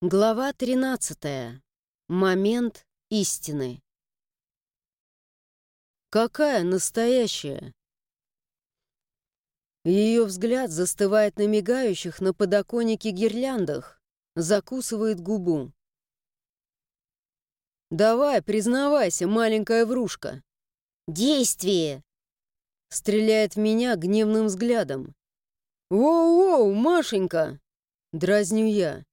Глава 13. Момент истины. Какая настоящая? Ее взгляд застывает на мигающих на подоконнике гирляндах, закусывает губу. «Давай, признавайся, маленькая врушка!» «Действие!» Стреляет в меня гневным взглядом. «Воу-воу, Машенька!» Дразню я.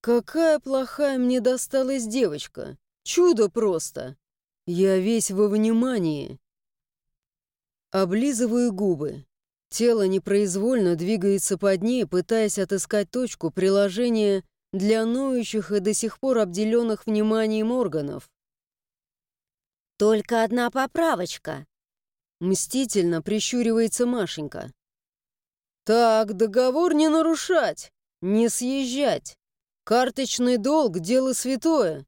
Какая плохая мне досталась девочка. Чудо просто. Я весь во внимании. Облизываю губы. Тело непроизвольно двигается под ней, пытаясь отыскать точку приложения для ноющих и до сих пор обделенных вниманием органов. «Только одна поправочка», — мстительно прищуривается Машенька. «Так, договор не нарушать, не съезжать. Карточный долг — дело святое.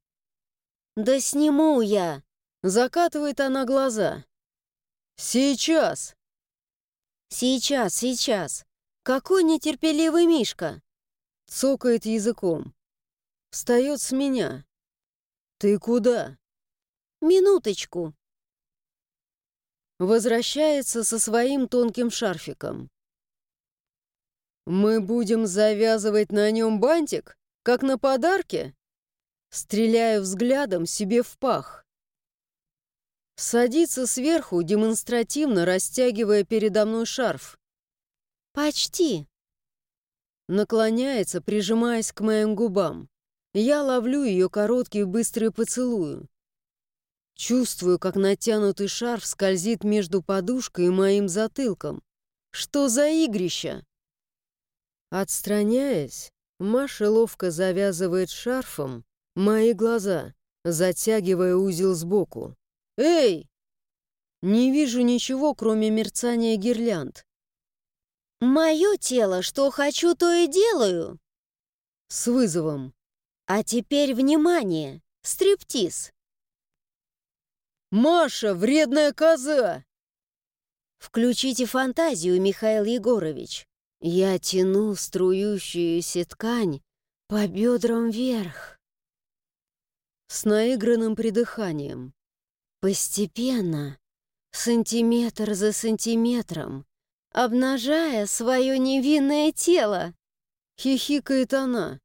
Да сниму я. Закатывает она глаза. Сейчас. Сейчас, сейчас. Какой нетерпеливый Мишка. Цокает языком. Встает с меня. Ты куда? Минуточку. Возвращается со своим тонким шарфиком. Мы будем завязывать на нем бантик? Как на подарке? Стреляю взглядом себе в пах. Садится сверху, демонстративно растягивая передо мной шарф. «Почти». Наклоняется, прижимаясь к моим губам. Я ловлю ее короткие быстрые поцелуи. Чувствую, как натянутый шарф скользит между подушкой и моим затылком. Что за игрища? Отстраняясь, Маша ловко завязывает шарфом мои глаза, затягивая узел сбоку. «Эй!» Не вижу ничего, кроме мерцания гирлянд. «Мое тело, что хочу, то и делаю!» С вызовом. «А теперь внимание! Стриптиз!» «Маша, вредная коза!» «Включите фантазию, Михаил Егорович!» Я тяну струющуюся ткань по бедрам вверх. С наигранным придыханием. Постепенно, сантиметр за сантиметром, обнажая свое невинное тело. Хихикает она.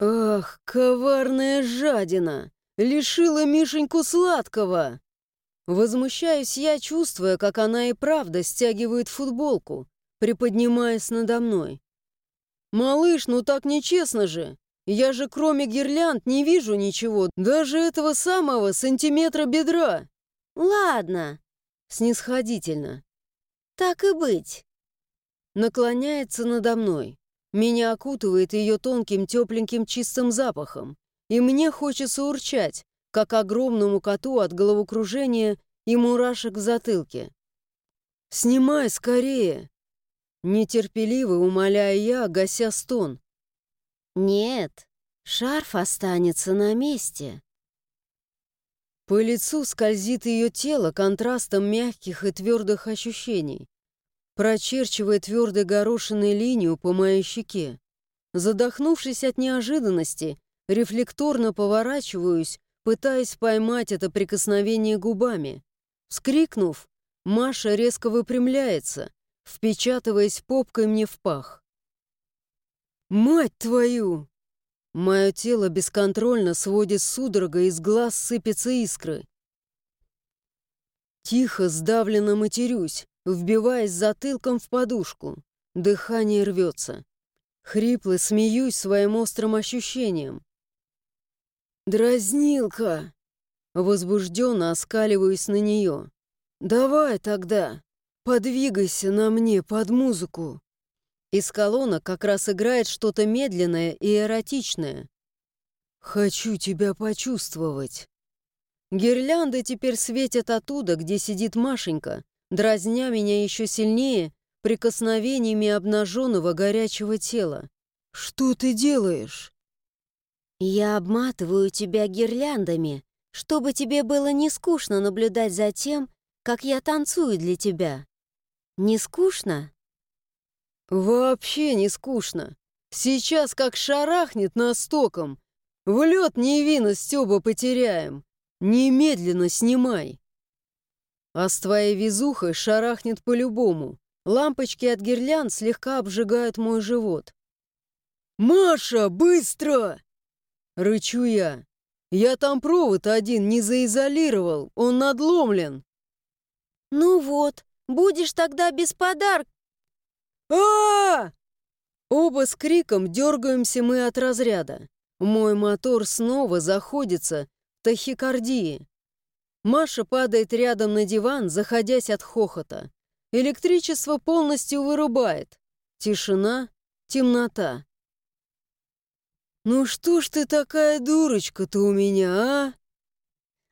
«Ах, коварная жадина! Лишила Мишеньку сладкого!» Возмущаюсь я, чувствуя, как она и правда стягивает футболку, приподнимаясь надо мной. «Малыш, ну так нечестно же! Я же кроме гирлянд не вижу ничего, даже этого самого сантиметра бедра!» «Ладно!» Снисходительно. «Так и быть!» Наклоняется надо мной. Меня окутывает ее тонким, тепленьким, чистым запахом. И мне хочется урчать, как огромному коту от головокружения и мурашек в затылке. «Снимай скорее!» Нетерпеливо умоляя я, гася стон. «Нет, шарф останется на месте». По лицу скользит ее тело контрастом мягких и твердых ощущений, прочерчивая твердой горошиной линию по моей щеке. Задохнувшись от неожиданности, рефлекторно поворачиваюсь, пытаясь поймать это прикосновение губами. Вскрикнув, Маша резко выпрямляется, впечатываясь попкой мне в пах. «Мать твою!» Мое тело бесконтрольно сводит судорога, из глаз сыпятся искры. Тихо, сдавленно матерюсь, вбиваясь затылком в подушку. Дыхание рвется. Хрипло смеюсь своим острым ощущением. «Дразнилка!» Возбужденно оскаливаюсь на нее. «Давай тогда!» «Подвигайся на мне под музыку!» Из колонок как раз играет что-то медленное и эротичное. «Хочу тебя почувствовать!» Гирлянды теперь светят оттуда, где сидит Машенька, дразня меня еще сильнее прикосновениями обнаженного горячего тела. «Что ты делаешь?» «Я обматываю тебя гирляндами, чтобы тебе было не скучно наблюдать за тем, как я танцую для тебя. Не скучно? Вообще не скучно. Сейчас как шарахнет настоком. В лед невинность оба потеряем. Немедленно снимай. А с твоей везухой шарахнет по-любому. Лампочки от гирлянд слегка обжигают мой живот. «Маша, быстро!» Рычу я. Я там провод один не заизолировал, он надломлен. Ну вот, будешь тогда без подарка. а, -а, -а Оба с криком дергаемся мы от разряда. Мой мотор снова заходится в тахикардии. Маша падает рядом на диван, заходясь от хохота. Электричество полностью вырубает. Тишина, темнота. «Ну что ж ты такая дурочка-то у меня, а?»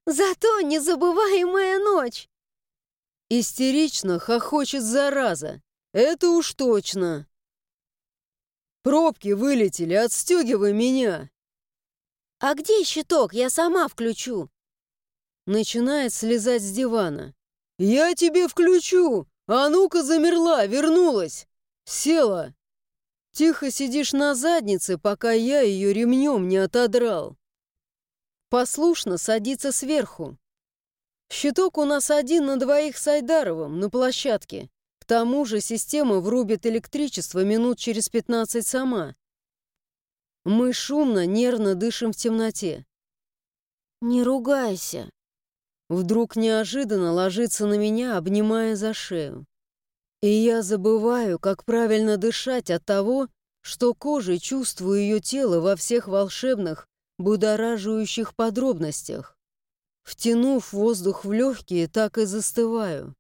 «Зато незабываемая ночь!» Истерично хохочет зараза. Это уж точно. Пробки вылетели, отстегивай меня. А где щиток? Я сама включу. Начинает слезать с дивана. Я тебе включу. А ну-ка замерла, вернулась. Села. Тихо сидишь на заднице, пока я ее ремнем не отодрал. Послушно садится сверху. Щиток у нас один на двоих с Айдаровым на площадке. К тому же система врубит электричество минут через 15 сама. Мы шумно, нервно дышим в темноте. «Не ругайся!» Вдруг неожиданно ложится на меня, обнимая за шею. И я забываю, как правильно дышать от того, что кожей чувствую ее тело во всех волшебных, будораживающих подробностях. Втянув воздух в легкие, так и застываю.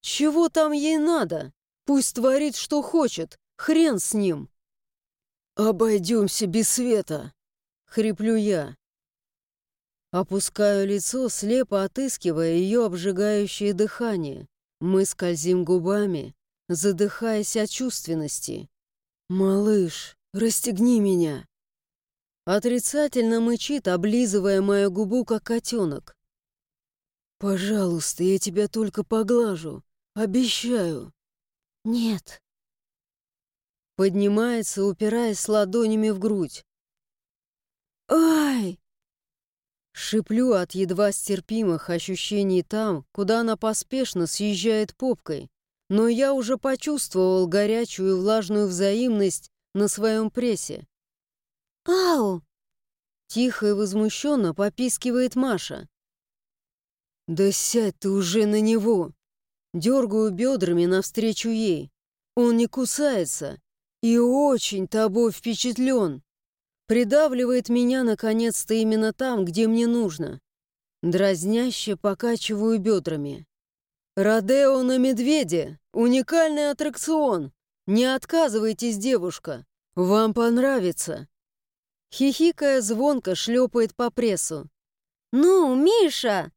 Чего там ей надо? Пусть творит, что хочет. Хрен с ним. «Обойдемся без света», — хриплю я. Опускаю лицо, слепо отыскивая ее обжигающее дыхание. Мы скользим губами, задыхаясь от чувственности. «Малыш, расстегни меня!» Отрицательно мычит, облизывая мою губу, как котенок. «Пожалуйста, я тебя только поглажу. Обещаю». «Нет». Поднимается, упираясь ладонями в грудь. «Ай!» Шиплю от едва стерпимых ощущений там, куда она поспешно съезжает попкой, но я уже почувствовал горячую и влажную взаимность на своем прессе. «Ау!» Тихо и возмущенно попискивает Маша. «Да сядь ты уже на него!» Дергаю бедрами навстречу ей. Он не кусается и очень тобой впечатлен. Придавливает меня, наконец-то, именно там, где мне нужно. Дразняще покачиваю бедрами. «Родео на медведе! Уникальный аттракцион! Не отказывайтесь, девушка! Вам понравится!» Хихикая звонко шлепает по прессу. «Ну, Миша!»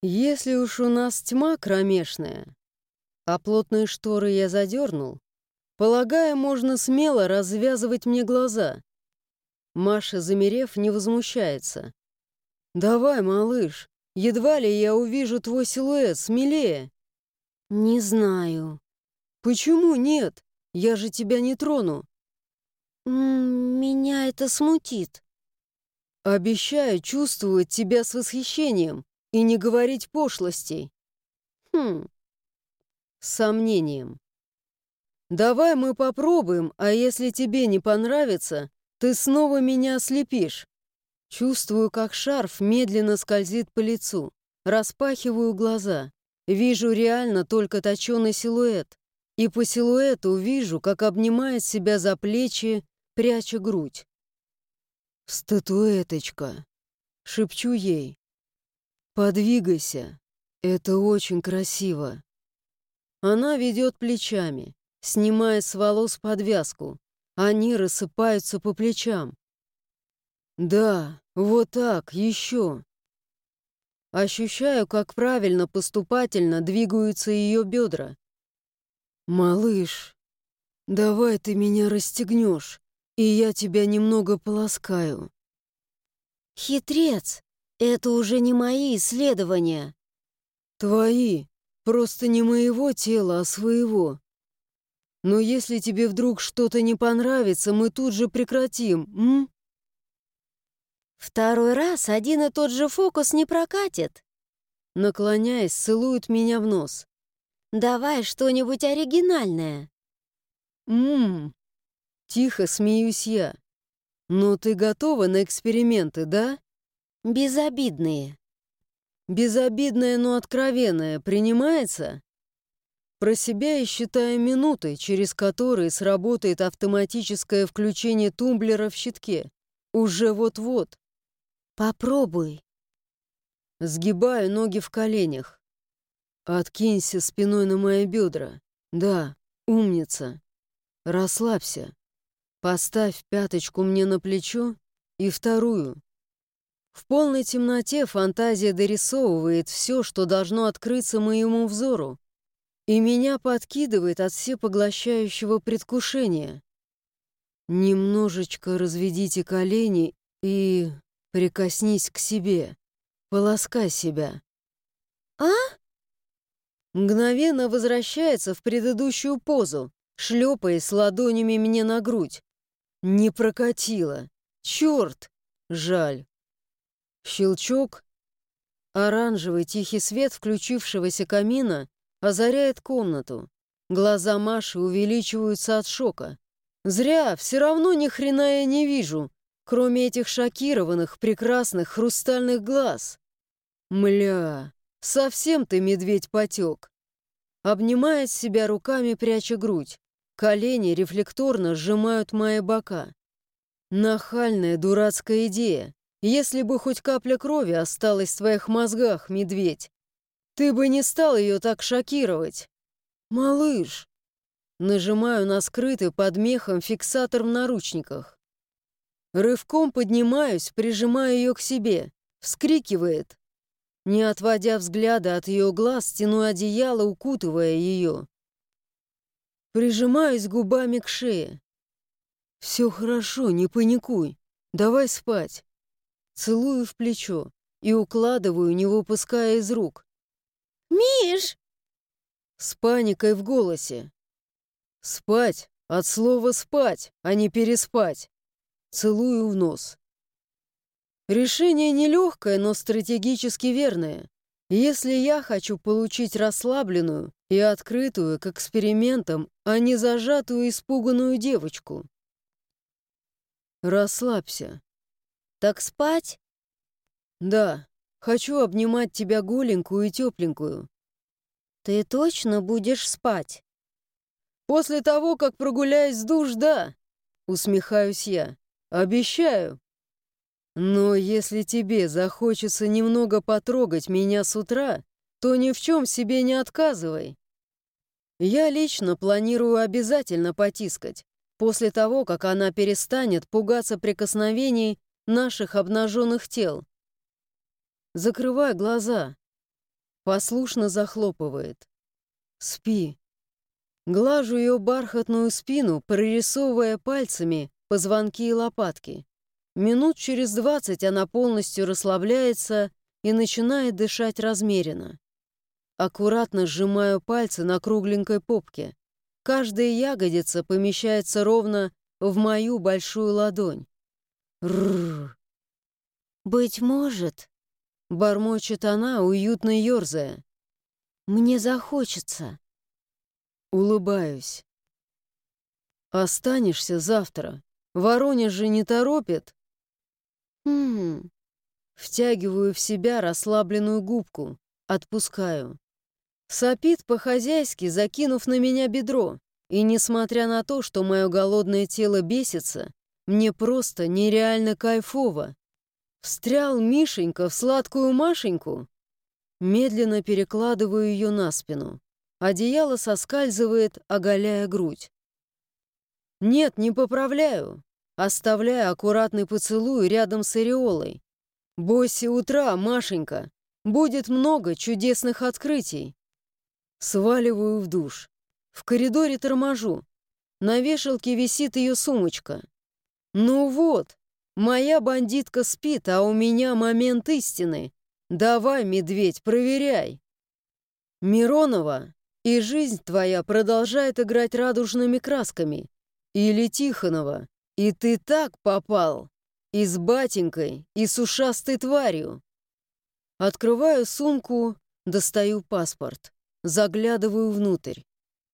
«Если уж у нас тьма кромешная, а плотные шторы я задернул, полагаю, можно смело развязывать мне глаза. Маша, замерев, не возмущается. «Давай, малыш, едва ли я увижу твой силуэт, смелее». «Не знаю». «Почему нет? Я же тебя не трону». «Меня это смутит». «Обещаю чувствовать тебя с восхищением и не говорить пошлостей». «Хм...» Сомнением. «Давай мы попробуем, а если тебе не понравится, ты снова меня ослепишь. Чувствую, как шарф медленно скользит по лицу. Распахиваю глаза. Вижу реально только точеный силуэт. И по силуэту вижу, как обнимает себя за плечи, пряча грудь. «Статуэточка!» — шепчу ей. «Подвигайся. Это очень красиво». Она ведет плечами, снимая с волос подвязку, они рассыпаются по плечам. Да, вот так, еще. Ощущаю, как правильно поступательно двигаются ее бедра. «Малыш, давай ты меня расстегнешь, и я тебя немного полоскаю». «Хитрец, это уже не мои исследования». «Твои, просто не моего тела, а своего. Но если тебе вдруг что-то не понравится, мы тут же прекратим, м? Второй раз один и тот же фокус не прокатит. Наклоняясь, целует меня в нос. Давай что-нибудь оригинальное. Ммм. Тихо смеюсь я. Но ты готова на эксперименты, да? Безобидные. Безобидное, но откровенное принимается? Про себя и считаю минуты, через которые сработает автоматическое включение тумблера в щитке. Уже вот-вот. Попробуй. Сгибаю ноги в коленях. Откинься спиной на мои бедра. Да, умница. Расслабься. Поставь пяточку мне на плечо и вторую. В полной темноте фантазия дорисовывает все, что должно открыться моему взору, и меня подкидывает от всепоглощающего предвкушения. Немножечко разведите колени и прикоснись к себе, полоскай себя. А? Мгновенно возвращается в предыдущую позу, шлепаясь ладонями мне на грудь. Не прокатило. Черт! Жаль. Щелчок. Оранжевый тихий свет включившегося камина озаряет комнату. Глаза Маши увеличиваются от шока. Зря, все равно ни хрена я не вижу, кроме этих шокированных, прекрасных хрустальных глаз. Мля, совсем ты, медведь, потек. Обнимает себя руками, пряча грудь. Колени рефлекторно сжимают мои бока. Нахальная дурацкая идея. Если бы хоть капля крови осталась в твоих мозгах, медведь, ты бы не стал ее так шокировать. Малыш. Нажимаю на скрытый под мехом фиксатор в наручниках. Рывком поднимаюсь, прижимаю ее к себе. Вскрикивает. Не отводя взгляда от ее глаз, тяну одеяло, укутывая ее. Прижимаюсь губами к шее. «Все хорошо, не паникуй. Давай спать». Целую в плечо и укладываю, не выпуская из рук. «Миш!» С паникой в голосе. «Спать! От слова «спать», а не «переспать». Целую в нос. Решение нелегкое, но стратегически верное. Если я хочу получить расслабленную и открытую к экспериментам, а не зажатую испуганную девочку. Расслабься. Так спать? Да, хочу обнимать тебя голенькую и тепленькую. Ты точно будешь спать? После того, как прогуляюсь с душ, да, усмехаюсь я. Обещаю. Но если тебе захочется немного потрогать меня с утра, то ни в чем себе не отказывай. Я лично планирую обязательно потискать, после того, как она перестанет пугаться прикосновений наших обнаженных тел. Закрывай глаза. Послушно захлопывает. Спи. Глажу ее бархатную спину, прорисовывая пальцами позвонки и лопатки. Минут через двадцать она полностью расслабляется и начинает дышать размеренно. Аккуратно сжимаю пальцы на кругленькой попке. Каждая ягодица помещается ровно в мою большую ладонь. Рррр. «Быть может», — бормочет она, уютно ерзая. «Мне захочется». Улыбаюсь. «Останешься завтра. Воронеж же не торопит». «Хм...» Втягиваю в себя расслабленную губку, отпускаю. Сопит по-хозяйски, закинув на меня бедро, и, несмотря на то, что мое голодное тело бесится, мне просто нереально кайфово. Встрял Мишенька в сладкую Машеньку. Медленно перекладываю ее на спину. Одеяло соскальзывает, оголяя грудь. Нет, не поправляю. Оставляю аккуратный поцелуй рядом с ореолой. Бойся утра, Машенька. Будет много чудесных открытий. Сваливаю в душ. В коридоре торможу. На вешалке висит ее сумочка. «Ну вот, моя бандитка спит, а у меня момент истины. Давай, медведь, проверяй». Миронова, и жизнь твоя продолжает играть радужными красками. Или Тихонова, и ты так попал. И с батенькой, и с ушастой тварью. Открываю сумку, достаю паспорт. Заглядываю внутрь.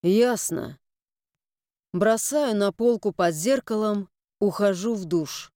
Ясно. Бросаю на полку под зеркалом, ухожу в душ.